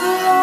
the Lord.